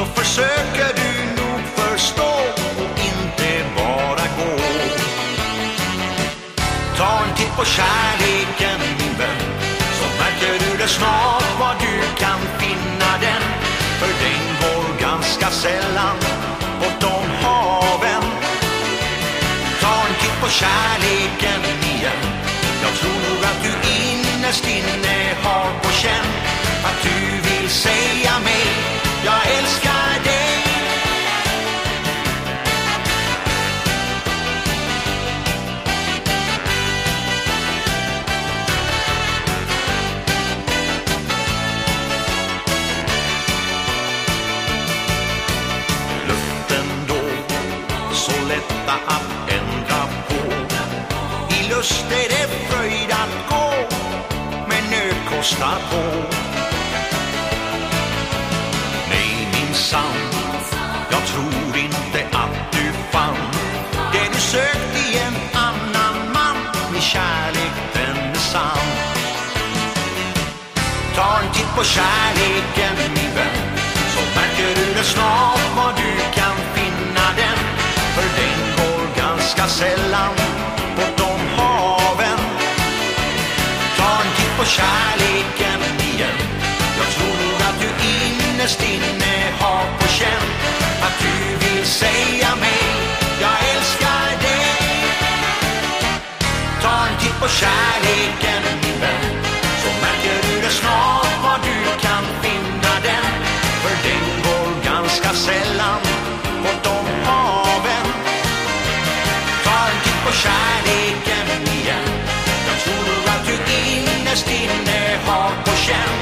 så försöker du nog förstå och inte bara gå. Ta en titt på kärleken min vän, så märker du det snart var du kan finna den. För den går ganska sällan bortom haven. Ta en titt på kärleken igen, jag tror nog att du innerst inne har I är det fröjd att gå men nöd kostar på. Nej minsann, jag tror inte att du fann det du sökt i en annan man. Min kärlek den är sann. Ta en titt på kärleken min vän Så märker du det snart var du kan finna den. För den går ganska sällan. På kärleken igen. Jag tror nog att du innerst inne har på känn Att du vill säga mig Jag älskar dig. Ta en titt på kärleken min vän Så märker du det snart var du kan finna den. För den går ganska sällan bortom haven. Ta en titt på kärleken. smak på känn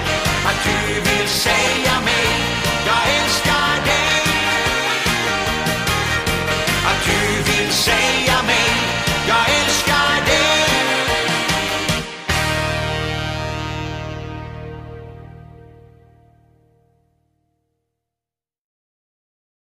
att du vill säga mig jag älskar